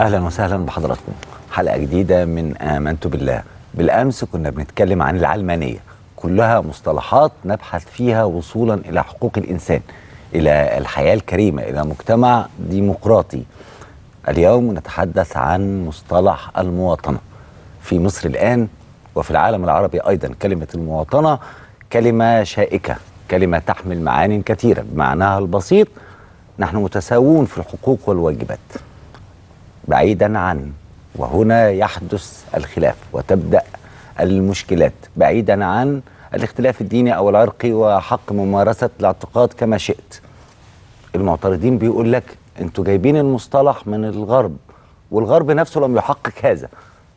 أهلا وسهلا بحضراتكم. حلقة جديدة من امنت بالله. بالأمس كنا بنتكلم عن العلمانية. كلها مصطلحات نبحث فيها وصولا إلى حقوق الإنسان إلى الحياة الكريمة إلى مجتمع ديمقراطي. اليوم نتحدث عن مصطلح المواطنة. في مصر الآن وفي العالم العربي أيضا كلمة المواطنة كلمة شائكة كلمة تحمل معان كثيرة. بمعناها البسيط نحن متساوون في الحقوق والواجبات. بعيدا عن وهنا يحدث الخلاف وتبدأ المشكلات. بعيدا عن الاختلاف الديني أو العرقي وحق ممارسة الاعتقاد كما شئت. المعترضين بيقول لك أنتوا جايبين المصطلح من الغرب والغرب نفسه لم يحقق هذا.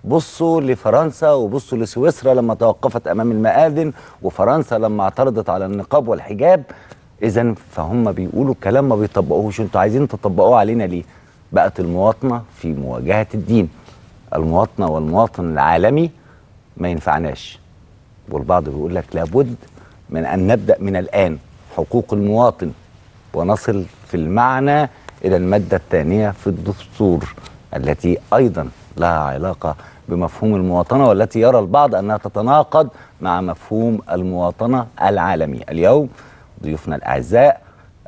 بصوا لفرنسا وبصوا لسويسرا لما توقفت أمام المآذن وفرنسا لما اعترضت على النقاب والحجاب. اذا فهم بيقولوا كلام ما بيطبقوهوش. أنتوا عايزين تطبقوه علينا ليه؟ بقت المواطنة في مواجهة الدين. المواطنة والمواطن العالمي ما ينفعناش. والبعض بيقول لك لابد من أن نبدأ من الآن حقوق المواطن ونصل في المعنى إلى المادة الثانية في الدستور التي أيضا لها علاقة بمفهوم المواطنة والتي يرى البعض أنها تتناقض مع مفهوم المواطنة العالمي. اليوم ضيوفنا الأعزاء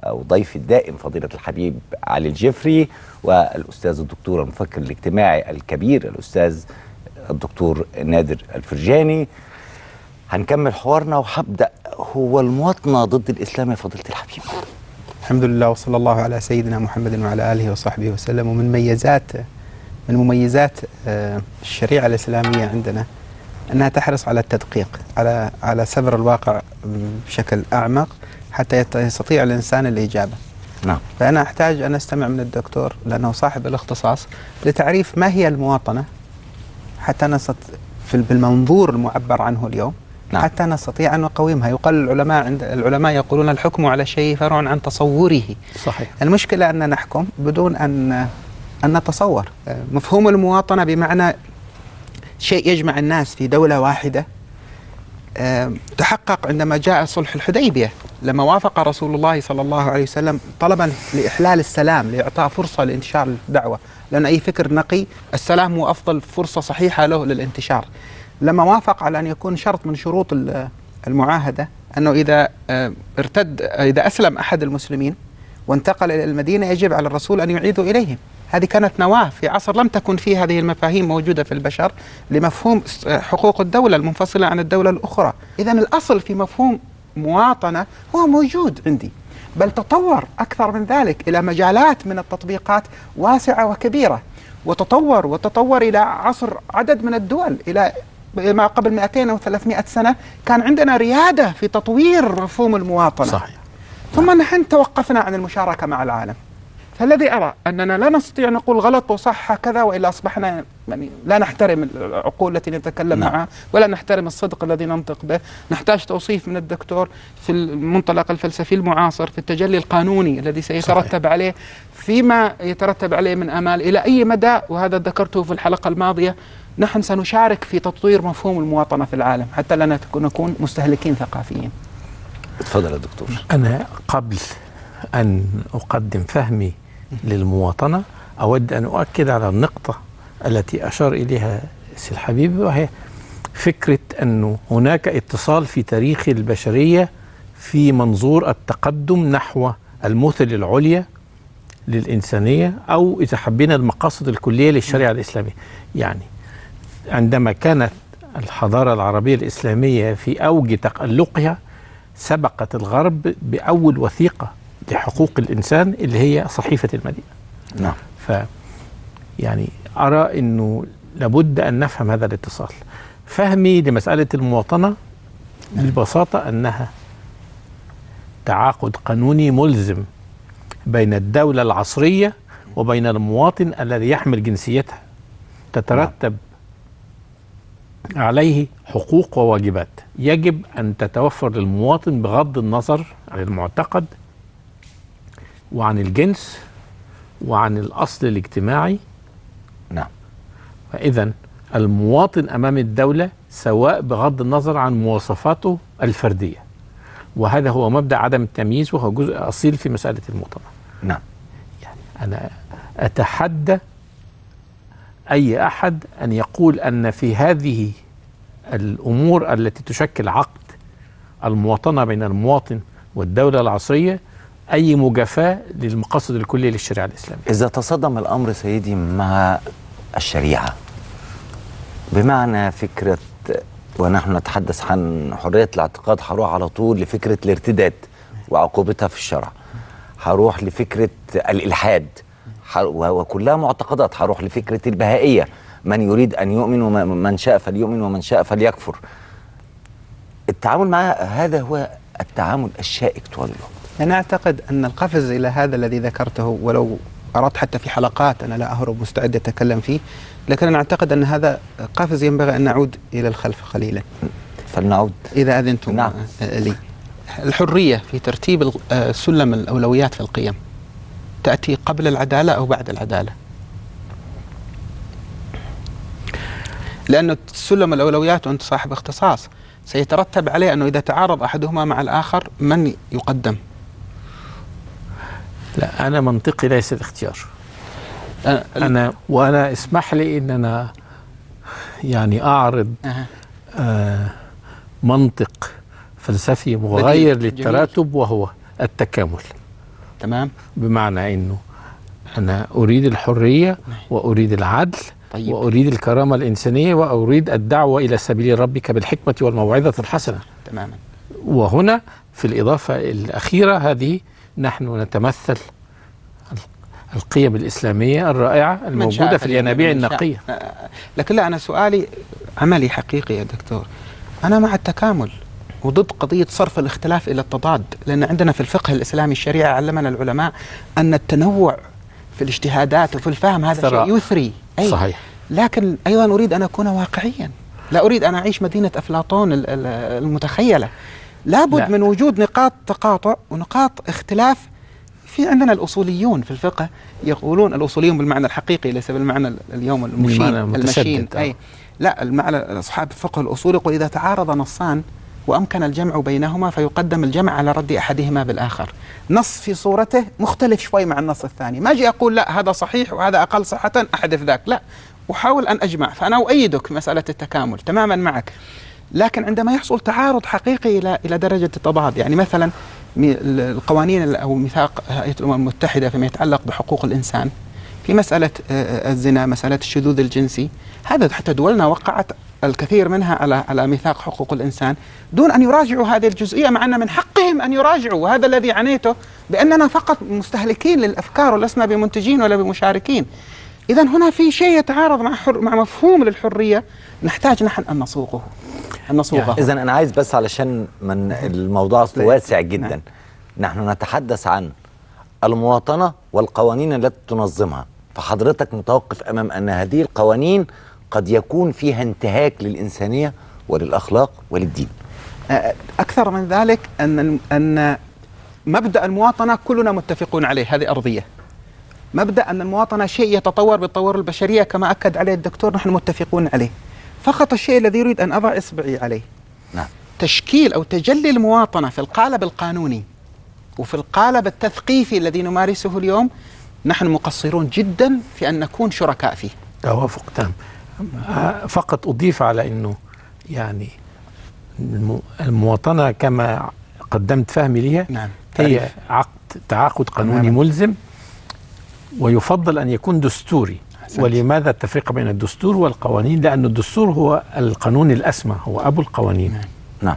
أو ضيفي الدائم فضيلة الحبيب علي الجفري والأستاذ الدكتور المفكر الاجتماعي الكبير الأستاذ الدكتور نادر الفرجاني. هنكمل حوارنا وهبدأ هو المواطنة ضد الإسلام يا فضيلة الحبيب. الحمد لله وصلى الله على سيدنا محمد وعلى آله وصحبه وسلم. ومن ميزات من مميزات الشريعة الإسلامية عندنا أنها تحرص على التدقيق على على سبر الواقع بشكل أعمق. حتى يستطيع الإنسان الإجابة. نعم. فأنا أحتاج أن أستمع من الدكتور لأنه صاحب الاختصاص لتعريف ما هي المواطنة حتى نستطيع في بالمنظور المعبر عنه اليوم نعم. حتى نستطيع أن نقومها. يقال العلماء عند العلماء يقولون الحكم على الشيء فرع عن تصوره. صحيح. المشكلة أن نحكم بدون ان أن نتصور. مفهوم المواطنة بمعنى شيء يجمع الناس في دولة واحدة تحقق عندما جاء صلح الحديبية لما وافق رسول الله صلى الله عليه وسلم طلبا لإحلال السلام لإعطاء فرصة لإنتشار الدعوة. لأن أي فكر نقي السلام هو أفضل فرصة صحيحة له للإنتشار. لما وافق على أن يكون شرط من شروط المعاهدة أنه إذا ارتد إذا أسلم أحد المسلمين وانتقل إلى المدينة يجب على الرسول أن يعيده إليهم. هذه كانت نواة في عصر لم تكن فيه هذه المفاهيم موجودة في البشر لمفهوم حقوق الدولة المنفصلة عن الدولة الأخرى، اذا الأصل في مفهوم مواطنة هو موجود عندي بل تطور أكثر من ذلك إلى مجالات من التطبيقات واسعة وكبيرة وتطور وتطور إلى عصر عدد من الدول. إلى ما قبل 200 أو 300 سنة كان عندنا ريادة في تطوير مفهوم المواطنة. صحيح. ثم نحن توقفنا عن المشاركة مع العالم. فالذي أرى أننا لا نستطيع نقول غلط وصح كذا وإلا أصبحنا يعني لا نحترم العقول التي نتكلم نعم. معها ولا نحترم الصدق الذي ننطق به، نحتاج توصيف من الدكتور في المنطلق الفلسفي المعاصر في التجلي القانوني الذي سيترتب صحيح. عليه فيما يترتب عليه من آمال إلى أي مدى وهذا ذكرته في الحلقة الماضية نحن سنشارك في تطوير مفهوم المواطنة في العالم حتى لا نكون مستهلكين ثقافيين. اتفضل يا دكتور أنا قبل أن أقدم فهمي للمواطنة. أود أن أؤكد على النقطة التي أشار إليها سي الحبيب وهي فكرة أنه هناك اتصال في تاريخ البشرية في منظور التقدم نحو المثل العليا للإنسانية أو إذا حبينا المقاصد الكلية للشريعة الإسلامية. يعني عندما كانت الحضارة العربية الإسلامية في أوج تألقها سبقت الغرب بأول وثيقة لحقوق الإنسان اللي هي صحيفة المدينة. نعم. ف يعني أرى أنه لابد أن نفهم هذا الاتصال. فهمي لمسألة المواطنة ببساطة أنها تعاقد قانوني ملزم بين الدولة العصرية وبين المواطن الذي يحمل جنسيتها تترتب عليه حقوق وواجبات. يجب أن تتوفر للمواطن بغض النظر عن المعتقد وعن الجنس وعن الأصل الاجتماعي؟ نعم. فإذا المواطن أمام الدولة سواء بغض النظر عن مواصفاته الفردية. وهذا هو مبدأ عدم التمييز وهو جزء أصيل في مسألة المواطنة. نعم. يعني أنا أتحدى أي أحد أن يقول أن في هذه الأمور التي تشكل عقد المواطنة بين المواطن والدولة العصرية أي مجافاة للمقاصد الكلية للشريعة الإسلامية. إذا تصادم الأمر سيدي مع الشريعة بمعنى فكرة ونحن نتحدث عن حرية الاعتقاد هروح على طول لفكرة الارتداد وعقوبتها في الشرع. هروح لفكرة الإلحاد وكلها معتقدات. هروح لفكرة البهائية من يريد أن يؤمن ومن شاء فليؤمن ومن شاء فليكفر. التعامل مع هذا هو التعامل الشائك طوال الوقت أنا أعتقد أن القفز إلى هذا الذي ذكرته ولو أردت حتى في حلقات أنا لا أهرب مستعد أتكلم فيه لكن أنا أعتقد أن هذا قفز ينبغي أن نعود إلى الخلف قليلا. فلنعود. إذا أذنتم نعم. آه، لي. الحرية في ترتيب آه، سلم الأولويات في القيم. تأتي قبل العدالة أو بعد العدالة. لأن سلم الأولويات وأنت صاحب اختصاص سيترتب عليه أنه إذا تعارض أحدهما مع الآخر من يقدم؟ لا أنا منطقي ليس الاختيار. أنا أنا وأنا اسمح لي إن أنا يعني أعرض أها. آه منطق فلسفي مغاير بديل. للتراتب وهو التكامل تمام بمعنى إنه أنا أريد الحرية وأريد العدل طيب. وأريد الكرامة الإنسانية وأريد الدعوة إلى سبيل ربك بالحكمة والموعظة الحسنة تماما وهنا في الإضافة الأخيرة هذه نحن نتمثل ال- القيم الإسلامية الرائعة من الموجودة شاء في الينابيع. النقية. آه، لكن لا أنا سؤالي عملي حقيقي يا دكتور. أنا مع التكامل وضد قضية صرف الاختلاف إلى التضاد لأن عندنا في الفقه الإسلامي الشريعة علمنا العلماء أن التنوع في الاجتهادات وفي الفهم هذا. شيء يثري. أي. صحيح. لكن أيضا أريد أن أكون واقعيا. لا أريد أن أعيش مدينة أفلاطون ال- ال- المتخيلة. لابد لا. من وجود نقاط تقاطع ونقاط اختلاف. في عندنا الأصوليون في الفقه يقولون الأصوليون بالمعنى الحقيقي ليس بالمعنى ال- اليوم المشين المشين. آه. أي. لا المعنى أصحاب الفقه الأصولي يقول إذا تعارض نصان وأمكن الجمع بينهما فيقدم الجمع على رد أحدهما بالآخر. نص في صورته مختلف شوي مع النص الثاني. ما أجي أقول لا هذا صحيح وهذا أقل صحة أحدث ذاك. لا. أحاول أن أجمع فأنا أؤيدك في مسألة التكامل تماما معك. لكن عندما يحصل تعارض حقيقي إلى إلى درجة التضاد يعني مثلا القوانين ال- أو ميثاق هيئة الأمم المتحدة فيما يتعلق بحقوق الإنسان في مسألة آه، الزنا مسألة الشذوذ الجنسي هذا حتى دولنا وقعت الكثير منها على على ميثاق حقوق الإنسان دون أن يراجعوا هذه الجزئية مع أن من حقهم أن يراجعوا وهذا الذي عنيته بأننا فقط مستهلكين للأفكار ولسنا بمنتجين ولا بمشاركين. إذا هنا في شيء يتعارض مع حر مع مفهوم للحرية نحتاج نحن أن نصوغه أن نصوغه إذا أنا عايز بس علشان من الموضوع. واسع جدا. نعم. نحن نتحدث عن المواطنة والقوانين التي تنظمها. فحضرتك متوقف أمام أن هذه القوانين قد يكون فيها انتهاك للإنسانية وللأخلاق وللدين. أكثر من ذلك أن أن مبدأ المواطنة كلنا متفقون عليه هذه أرضية. مبدأ أن المواطنة شيء يتطور بتطور البشرية كما أكد عليه الدكتور نحن متفقون عليه. فقط الشيء الذي يريد أن أضع إصبعي عليه. نعم. تشكيل أو تجلي المواطنة في القالب القانوني وفي القالب التثقيفي الذي نمارسه اليوم نحن مقصرون جدا في أن نكون شركاء فيه. توافق تام. فقط أضيف على أنه يعني الم- المواطنة كما قدمت فهمي ليها نعم. هي. عقد تعاقد قانوني تماماً. ملزم ويفضل أن يكون دستوري أحسنت. ولماذا التفرقة بين الدستور والقوانين لأن الدستور هو القانون الأسمى هو أبو القوانين نعم. نعم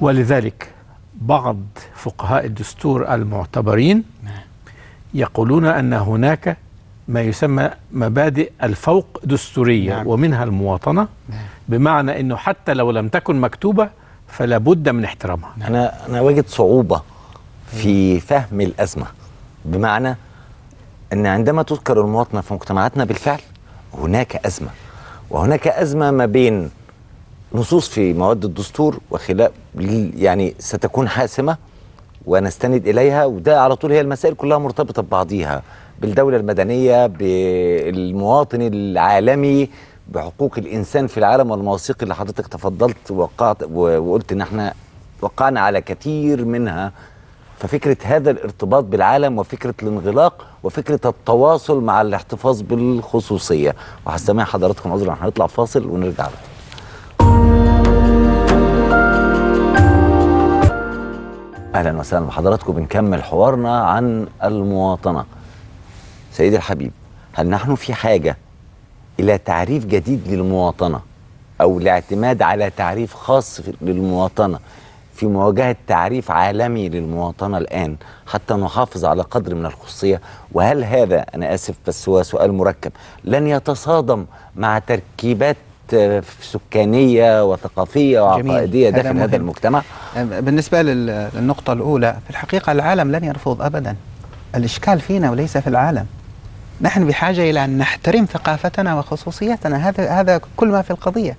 ولذلك بعض فقهاء الدستور المعتبرين نعم. يقولون أن هناك ما يسمى مبادئ الفوق دستورية نعم. ومنها المواطنة نعم. بمعنى أنه حتى لو لم تكن مكتوبة فلا بد من احترامها أنا أنا واجد صعوبة في فهم الأزمة بمعنى أن عندما تذكر المواطنة في مجتمعاتنا بالفعل هناك أزمة. وهناك أزمة ما بين نصوص في مواد الدستور وخلاف يعني ستكون حاسمة ونستند إليها وده على طول هي المسائل كلها مرتبطة ببعضيها بالدولة المدنية بالمواطن العالمي بحقوق الإنسان في العالم والمواثيق اللي حضرتك تفضلت ووقعت و- وقلت إن إحنا وقعنا على كثير منها. ففكرة هذا الارتباط بالعالم وفكرة الانغلاق وفكرة التواصل مع الاحتفاظ بالخصوصية. وهستمع حضراتكم عذرا هنطلع فاصل ونرجع لكم. أهلا وسهلا بحضراتكم. بنكمل حوارنا عن المواطنة. سيدي الحبيب هل نحن في حاجة إلى تعريف جديد للمواطنة؟ أو الاعتماد على تعريف خاص للمواطنة؟ في مواجهة تعريف عالمي للمواطنة الآن حتى نحافظ على قدر من الخصوصية. وهل هذا أنا آسف بس هو سؤال مركب لن يتصادم مع تركيبات جميل. وعقائدية هذا داخل مهم. هذا المجتمع بالنسبة لل- للنقطة الأولى في الحقيقة العالم لن يرفض أبدا. الإشكال فينا وليس في العالم. نحن بحاجة إلى أن نحترم ثقافتنا وخصوصيتنا هذا هذا كل ما في القضية.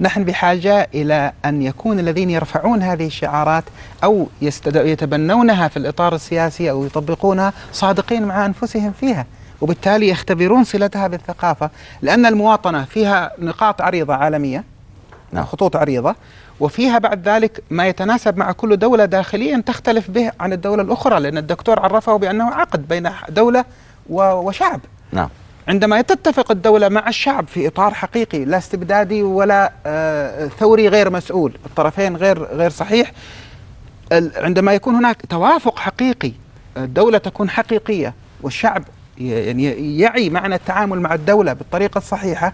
نحن بحاجة إلى أن يكون الذين يرفعون هذه الشعارات أو يتبنونها في الإطار السياسي أو يطبقونها صادقين مع أنفسهم فيها وبالتالي يختبرون صلتها بالثقافة لأن المواطنة فيها نقاط عريضة عالمية نعم. خطوط عريضة وفيها بعد ذلك ما يتناسب مع كل دولة داخليا تختلف به عن الدولة الأخرى لأن الدكتور عرفه بأنه عقد بين دولة وشعب نعم عندما تتفق الدولة مع الشعب في إطار حقيقي لا استبدادي ولا آه، ثوري غير مسؤول الطرفين غير غير صحيح عندما يكون هناك توافق حقيقي الدولة تكون حقيقية والشعب يعني يعي معنى التعامل مع الدولة بالطريقة الصحيحة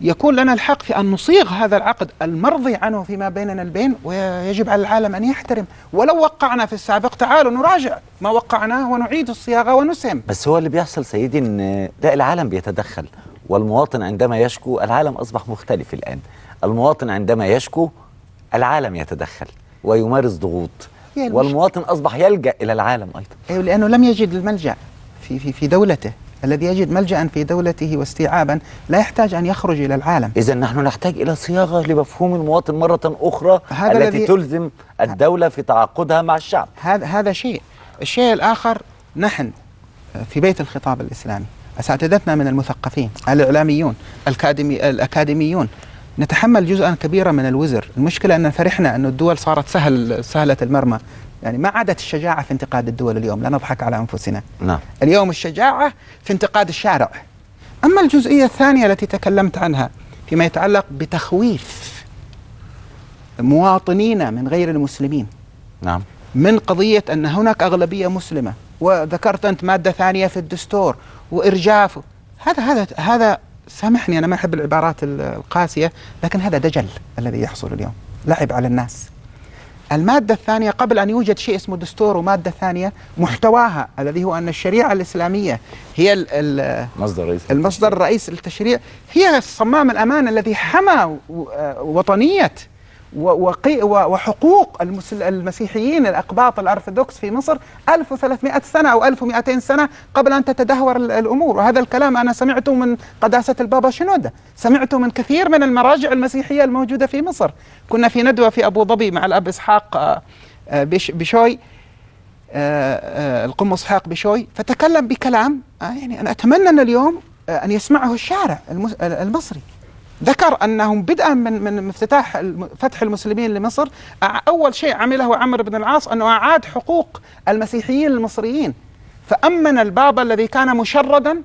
يكون لنا الحق في أن نصيغ هذا العقد المرضي عنه فيما بيننا البين ويجب على العالم أن يحترم. ولو وقعنا في السابق تعالوا نراجع ما وقعناه ونعيد الصياغة ونسهم. بس هو اللي بيحصل سيدي إن لا العالم بيتدخل والمواطن عندما يشكو العالم أصبح مختلف الآن. المواطن عندما يشكو العالم يتدخل ويمارس ضغوط والمواطن أصبح يلجأ إلى العالم أيضا. أيوة لأنه لم يجد الملجأ في في في دولته. الذي يجد ملجأ في دولته واستيعابا لا يحتاج أن يخرج إلى العالم. اذا نحن نحتاج إلى صياغة لمفهوم المواطن مرة أخرى هذا التي الذي- تلزم الدولة في تعاقدها مع الشعب. هذا هذا شيء. الشيء الآخر نحن في بيت الخطاب الإسلامي أساتذتنا من المثقفين الإعلاميون الأكاديمي الأكاديميون. نتحمل جزءا كبيرا من الوزر. المشكلة أن فرحنا أن الدول صارت سهل سهلة المرمى. يعني ما عادت الشجاعة في انتقاد الدول اليوم لا نضحك على أنفسنا. نعم. اليوم الشجاعة في انتقاد الشارع. أما الجزئية الثانية التي تكلمت عنها فيما يتعلق بتخويف مواطنينا من غير المسلمين. نعم. من قضية أن هناك أغلبية مسلمة وذكرت أنت مادة ثانية في الدستور وإرجاف. هذا هذا هذا سامحني أنا ما أحب العبارات ال- القاسية لكن هذا دجل الذي يحصل اليوم لعب على الناس. المادة الثانية قبل أن يوجد شيء اسمه دستور ومادة ثانية محتواها الذي هو أن الشريعة الإسلامية هي ال ال مصدر رئيس المصدر الرئيسي للتشريع. هي صمام الأمان الذي حمى آه وطنية وحقوق المسيحيين الأقباط الأرثوذكس في مصر 1300 سنة أو 1200 سنة قبل أن تتدهور ال- الأمور. وهذا الكلام أنا سمعته من قداسة البابا شنودة سمعته من كثير من المراجع المسيحية الموجودة في مصر. كنا في ندوة في أبو ظبي مع الأب إسحاق آه، آه، بش- بشوي آه، القم إسحاق بشوي فتكلم بكلام يعني أنا أتمنى أن اليوم أن يسمعه الشارع المصري. ذكر أنهم بدءا من من افتتاح فتح المسلمين لمصر. أول شيء عمله عمرو بن العاص أنه أعاد حقوق المسيحيين المصريين. فأمن الباب الذي كان مشردا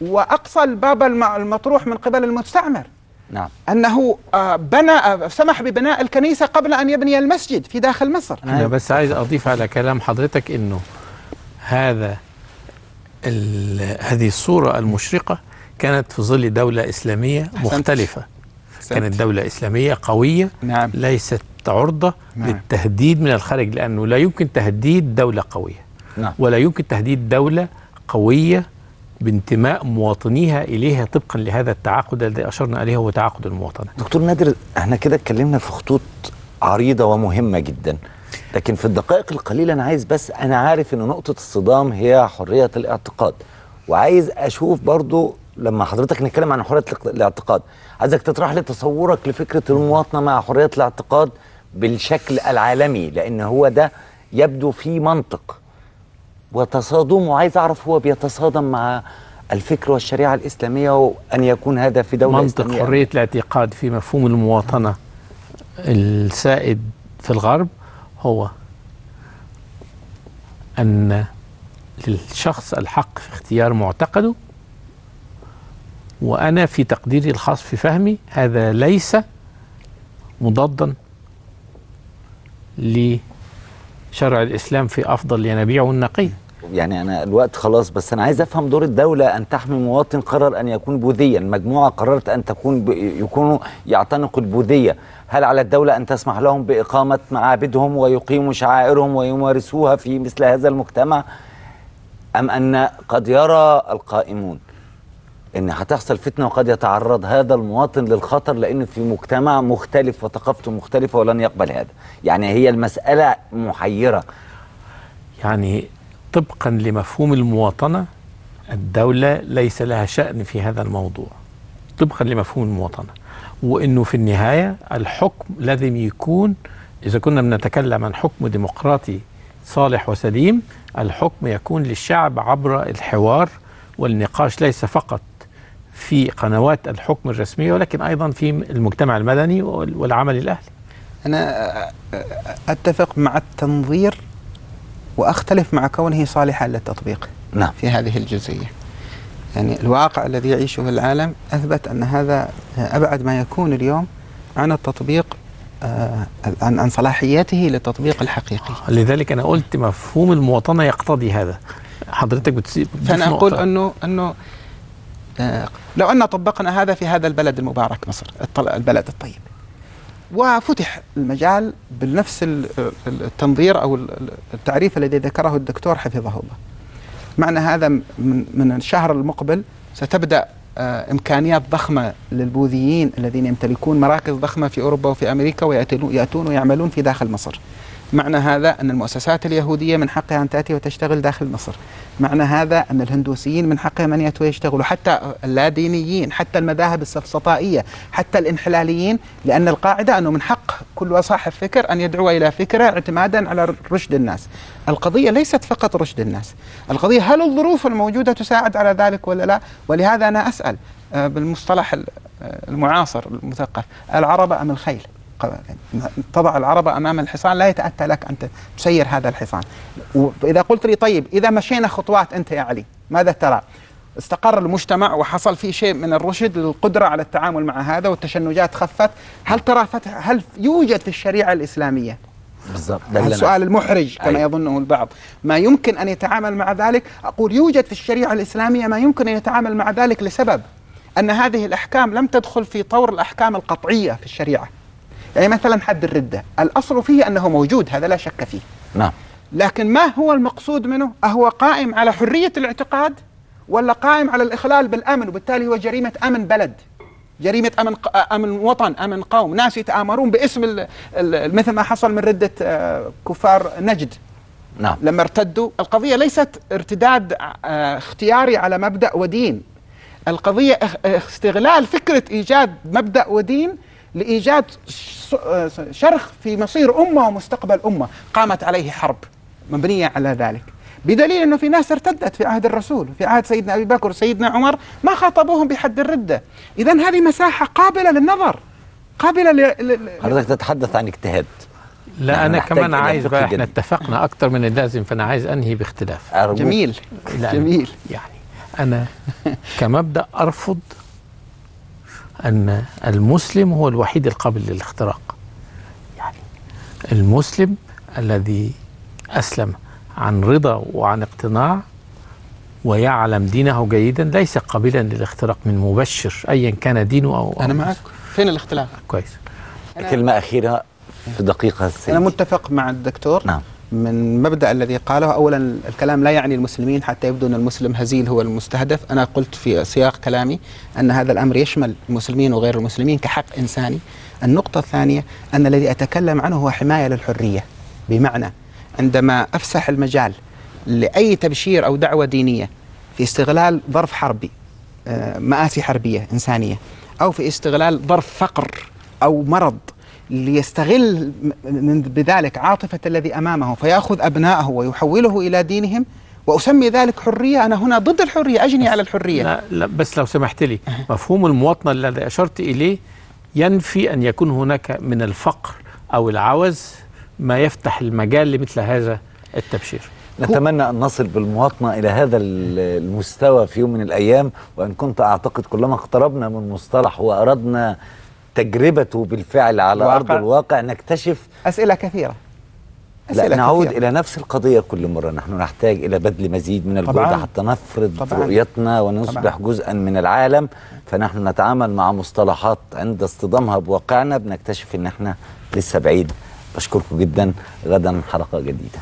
وأقصى الباب الم- المطروح من قبل المستعمر. نعم. أنه آه، بنى آه، سمح ببناء الكنيسة قبل أن يبني المسجد في داخل مصر. أنا بس عايز أضيف على كلام حضرتك إنه هذا هذه الصورة المشرقة كانت في ظل دولة إسلامية أحسنت. مختلفة. أحسنت. كانت دولة إسلامية قوية نعم. ليست عرضة نعم. للتهديد من الخارج لأنه لا يمكن تهديد دولة قوية. نعم. ولا يمكن تهديد دولة قوية بانتماء مواطنيها إليها طبقا لهذا التعاقد الذي أشرنا إليه هو تعاقد المواطنة. دكتور نادر إحنا كده اتكلمنا في خطوط عريضة ومهمة جدا. لكن في الدقائق القليلة أنا عايز بس أنا عارف إن نقطة الصدام هي حرية الاعتقاد. وعايز أشوف برضو لما حضرتك نتكلم عن الاق- الاعتقاد عايزك تطرح لي تصورك لفكرة المواطنة مع حرية الاعتقاد بالشكل العالمي لأن هو ده يبدو فيه منطق وتصادمه عايز أعرف هو بيتصادم مع الفكر والشريعة الإسلامية وأن يكون هذا في دولة منطق إسلامية. حرية الاعتقاد في مفهوم المواطنة السائد في الغرب هو أن للشخص الحق في اختيار معتقده وأنا في تقديري الخاص في فهمي هذا ليس مضادا لشرع الإسلام في أفضل ينابيعه النقي. يعني أنا الوقت خلاص بس أنا عايز أفهم دور الدولة أن تحمي مواطن قرر أن يكون بوذيا. مجموعة قررت أن تكون ب... يكونوا يعتنقوا البوذية. هل على الدولة أن تسمح لهم بإقامة معابدهم ويقيموا شعائرهم ويمارسوها في مثل هذا المجتمع؟ أم أن قد يرى القائمون؟ إن هتحصل فتنة وقد يتعرض هذا المواطن للخطر لأن في مجتمع مختلف وثقافته مختلفة ولن يقبل هذا. يعني هي المسألة محيرة. يعني طبقا لمفهوم المواطنة الدولة ليس لها شأن في هذا الموضوع. طبقا لمفهوم المواطنة. وأنه في النهاية الحكم لازم يكون إذا كنا بنتكلم عن حكم ديمقراطي صالح وسليم الحكم يكون للشعب عبر الحوار والنقاش ليس فقط في قنوات الحكم الرسمية ولكن أيضا في المجتمع المدني والعمل الأهلي أنا أتفق مع التنظير وأختلف مع كونه صالحا للتطبيق نعم في هذه الجزئية. يعني الواقع الذي يعيشه العالم أثبت أن هذا أبعد ما يكون اليوم عن التطبيق آه عن عن صلاحيته للتطبيق الحقيقي. لذلك أنا قلت مفهوم المواطنة يقتضي هذا. حضرتك بتسيب فأنا أقول انه أنه آه لو أن طبقنا هذا في هذا البلد المبارك مصر البلد الطيب. وفتح المجال بنفس التنظير أو التعريف الذي ذكره الدكتور حفظه الله. معنى هذا من الشهر المقبل ستبدأ إمكانيات ضخمة للبوذيين الذين يمتلكون مراكز ضخمة في أوروبا وفي أمريكا وياتون ويعملون في داخل مصر. معنى هذا أن المؤسسات اليهودية من حقها أن تأتي وتشتغل داخل مصر. معنى هذا أن الهندوسيين من حقهم أن يأتوا ويشتغلوا. حتى اللادينيين حتى المذاهب السفسطائية حتى الانحلاليين لأن القاعدة أنه من حق كل صاحب فكر أن يدعو إلى فكرة اعتمادا على رشد الناس. القضية ليست فقط رشد الناس. القضية هل الظروف الموجودة تساعد على ذلك ولا لا؟ ولهذا أنا أسأل بالمصطلح المعاصر المثقف العربة أم الخيل؟ تضع العربة أمام الحصان لا يتأتى لك أن تسير هذا الحصان. وإذا قلت لي طيب إذا مشينا خطوات أنت يا علي ماذا ترى؟ استقر المجتمع وحصل فيه شيء من الرشد للقدرة على التعامل مع هذا والتشنجات خفت. هل ترى فتح هل يوجد في الشريعة الإسلامية؟ بالضبط السؤال المحرج كما أيوة. يظنه البعض. ما يمكن أن يتعامل مع ذلك أقول يوجد في الشريعة الإسلامية ما يمكن أن يتعامل مع ذلك لسبب أن هذه الأحكام لم تدخل في طور الأحكام القطعية في الشريعة. يعني مثلا حد الردة. الأصل فيه أنه موجود هذا لا شك فيه. نعم. لكن ما هو المقصود منه؟ أهو قائم على حرية الاعتقاد ولا قائم على الإخلال بالأمن؟ وبالتالي هو جريمة أمن بلد. جريمة أمن أمن وطن أمن قوم. ناس يتآمرون باسم ال ال مثل ما حصل من ردة كفار نجد. نعم. لما ارتدوا. القضية ليست ارتداد اختياري على مبدأ ودين. القضية استغلال فكرة إيجاد مبدأ ودين لإيجاد شرخ في مصير أمة ومستقبل أمة. قامت عليه حرب مبنية على ذلك. بدليل أنه في ناس ارتدت في عهد الرسول في عهد سيدنا أبي بكر وسيدنا عمر ما خاطبوهم بحد الردة. إذا هذه مساحة قابلة للنظر قابلة ل... حضرتك تتحدث عن اجتهاد. لا أنا كمان عايز بقى إحنا اتفقنا أكتر من اللازم فأنا عايز أنهي باختلاف. جميل. جميل. يعني أنا كمبدأ أرفض أن المسلم هو الوحيد القابل للاختراق. يعني المسلم الذي أسلم عن رضا وعن اقتناع ويعلم دينه جيدا ليس قابلا للاختراق من مبشر أيا كان دينه أو أنا معك. فين الاختلاف؟ كويس. كلمة أخيرة في دقيقة السيد. أنا متفق مع الدكتور. نعم. من مبدأ الذي قاله. اولا الكلام لا يعني المسلمين حتى يبدو أن المسلم هزيل هو المستهدف. أنا قلت في سياق كلامي أن هذا الأمر يشمل المسلمين وغير المسلمين كحق إنساني. النقطة الثانية أن الذي أتكلم عنه هو حماية للحرية. بمعنى عندما أفسح المجال لأي تبشير أو دعوة دينية في استغلال ظرف حربي مآسي حربية إنسانية أو في استغلال ظرف فقر أو مرض ليستغل من بذلك عاطفة الذي أمامه فيأخذ أبنائه ويحوله إلى دينهم وأسمي ذلك حرية أنا هنا ضد الحرية أجني على الحرية. لا, لا بس لو سمحت لي مفهوم المواطنة الذي أشرت إليه ينفي أن يكون هناك من الفقر أو العوز ما يفتح المجال لمثل هذا التبشير. نتمنى أن نصل بالمواطنة إلى هذا ال- المستوى في يوم من الأيام وإن كنت أعتقد كلما اقتربنا من مصطلح وأردنا تجربته بالفعل على الواقع. أرض الواقع نكتشف أسئلة كثيرة لا نعود كثيرة. إلى نفس القضية كل مرة نحن نحتاج إلى بذل مزيد من الجهد. حتى نفرض طبعاً. رؤيتنا ونصبح طبعاً. جزءا من العالم فنحن نتعامل مع مصطلحات عند اصطدامها بواقعنا بنكتشف إن إحنا لسه بعيد بشكركم جدا غدا حلقة جديدة